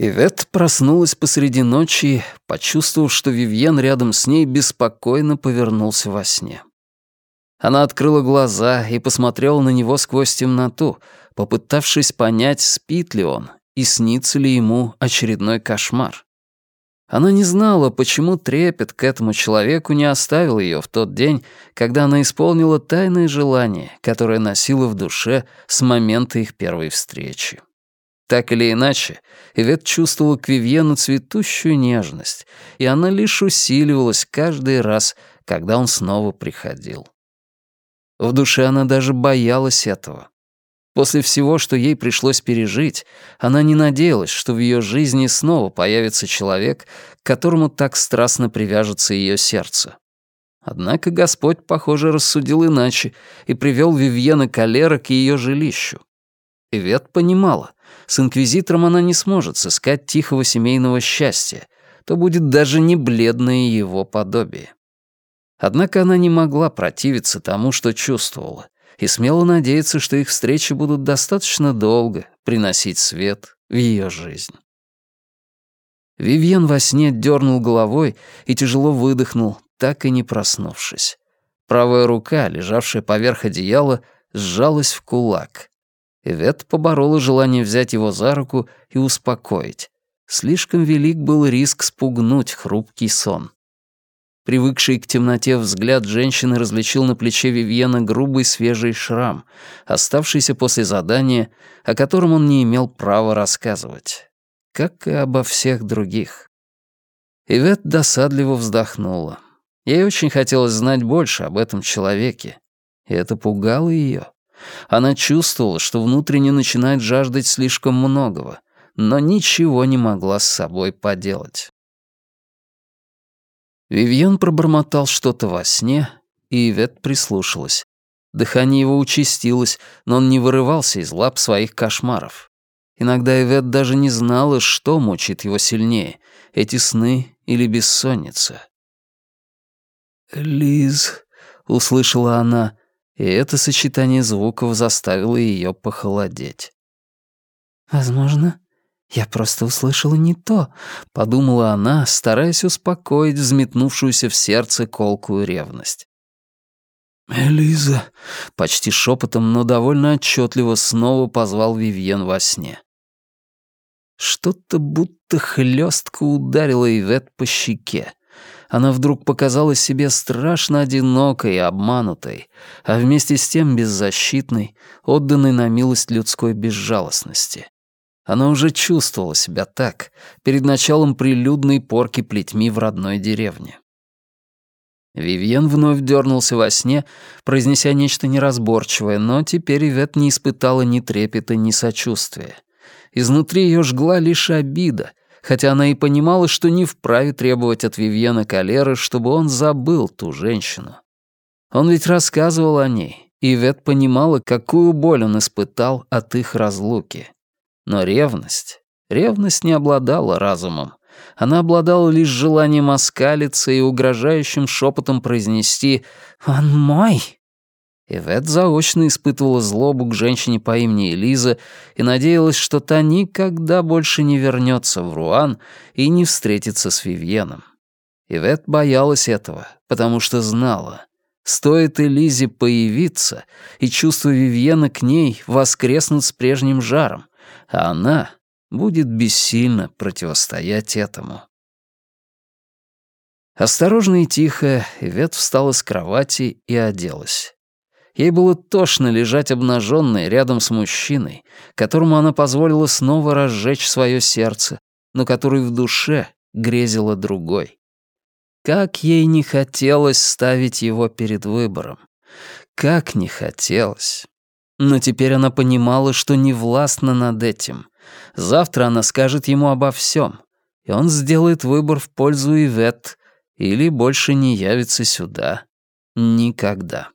Ивет проснулась посреди ночи, почувствовав, что Вивьен рядом с ней беспокойно повернулся во сне. Она открыла глаза и посмотрела на него сквозь темноту, попытавшись понять, спит ли он и снится ли ему очередной кошмар. Она не знала, почему трепет к этому человеку не оставил ее в тот день, когда она исполнила тайное желание, которое носила в душе с момента их первой встречи. Так или иначе, Ивет чувствовала к Вивьену цветущую нежность, и она лишь усиливалась каждый раз, когда он снова приходил. В душе она даже боялась этого. После всего, что ей пришлось пережить, она не надеялась, что в ее жизни снова появится человек, к которому так страстно привяжется ее сердце. Однако Господь, похоже, рассудил иначе и привел Вивьена Калера к ее жилищу. Ивет понимала, с инквизитором она не сможет сыскать тихого семейного счастья, то будет даже не бледное его подобие. Однако она не могла противиться тому, что чувствовала, и смело надеяться, что их встречи будут достаточно долго приносить свет в ее жизнь. Вивьен во сне дернул головой и тяжело выдохнул, так и не проснувшись. Правая рука, лежавшая поверх одеяла, сжалась в кулак. Ивет поборола желание взять его за руку и успокоить. Слишком велик был риск спугнуть хрупкий сон. Привыкший к темноте взгляд женщины различил на плече Вивьена грубый свежий шрам, оставшийся после задания, о котором он не имел права рассказывать. Как и обо всех других. Ивет досадливо вздохнула. Ей очень хотелось знать больше об этом человеке, и это пугало ее. Она чувствовала, что внутренне начинает жаждать слишком многого, но ничего не могла с собой поделать. Вивьен пробормотал что-то во сне, и Ивет прислушалась. Дыхание его участилось, но он не вырывался из лап своих кошмаров. Иногда Ивет даже не знала, что мучит его сильнее — эти сны или бессонница. «Лиз», — услышала она, и это сочетание звуков заставило ее похолодеть. «Возможно, я просто услышала не то», — подумала она, стараясь успокоить взметнувшуюся в сердце колкую ревность. «Элиза», — почти шепотом, но довольно отчетливо снова позвал Вивьен во сне. Что-то будто хлестко ударило Ивет по щеке она вдруг показалась себе страшно одинокой и обманутой, а вместе с тем беззащитной, отданной на милость людской безжалостности. Она уже чувствовала себя так перед началом прилюдной порки плетьми в родной деревне. Вивьен вновь дернулся во сне, произнеся нечто неразборчивое, но теперь Ивет не испытала ни трепета, ни сочувствия. Изнутри ее жгла лишь обида, хотя она и понимала, что не вправе требовать от Вивьена Калеры, чтобы он забыл ту женщину. Он ведь рассказывал о ней, и Вет понимала, какую боль он испытал от их разлуки. Но ревность... Ревность не обладала разумом. Она обладала лишь желанием оскалиться и угрожающим шепотом произнести «Он мой!» Ивет заочно испытывала злобу к женщине по имени Элиза и надеялась, что та никогда больше не вернется в Руан и не встретится с Вивьеном. Ивет боялась этого, потому что знала. Стоит Элизе появиться, и чувства Вивьена к ней воскреснут с прежним жаром, а она будет бессильно противостоять этому. Осторожно и тихо Ивет встала с кровати и оделась. Ей было тошно лежать обнаженной рядом с мужчиной, которому она позволила снова разжечь свое сердце, но который в душе грезила другой. Как ей не хотелось ставить его перед выбором. Как не хотелось. Но теперь она понимала, что не властна над этим. Завтра она скажет ему обо всем, и он сделает выбор в пользу Ивет или больше не явится сюда никогда.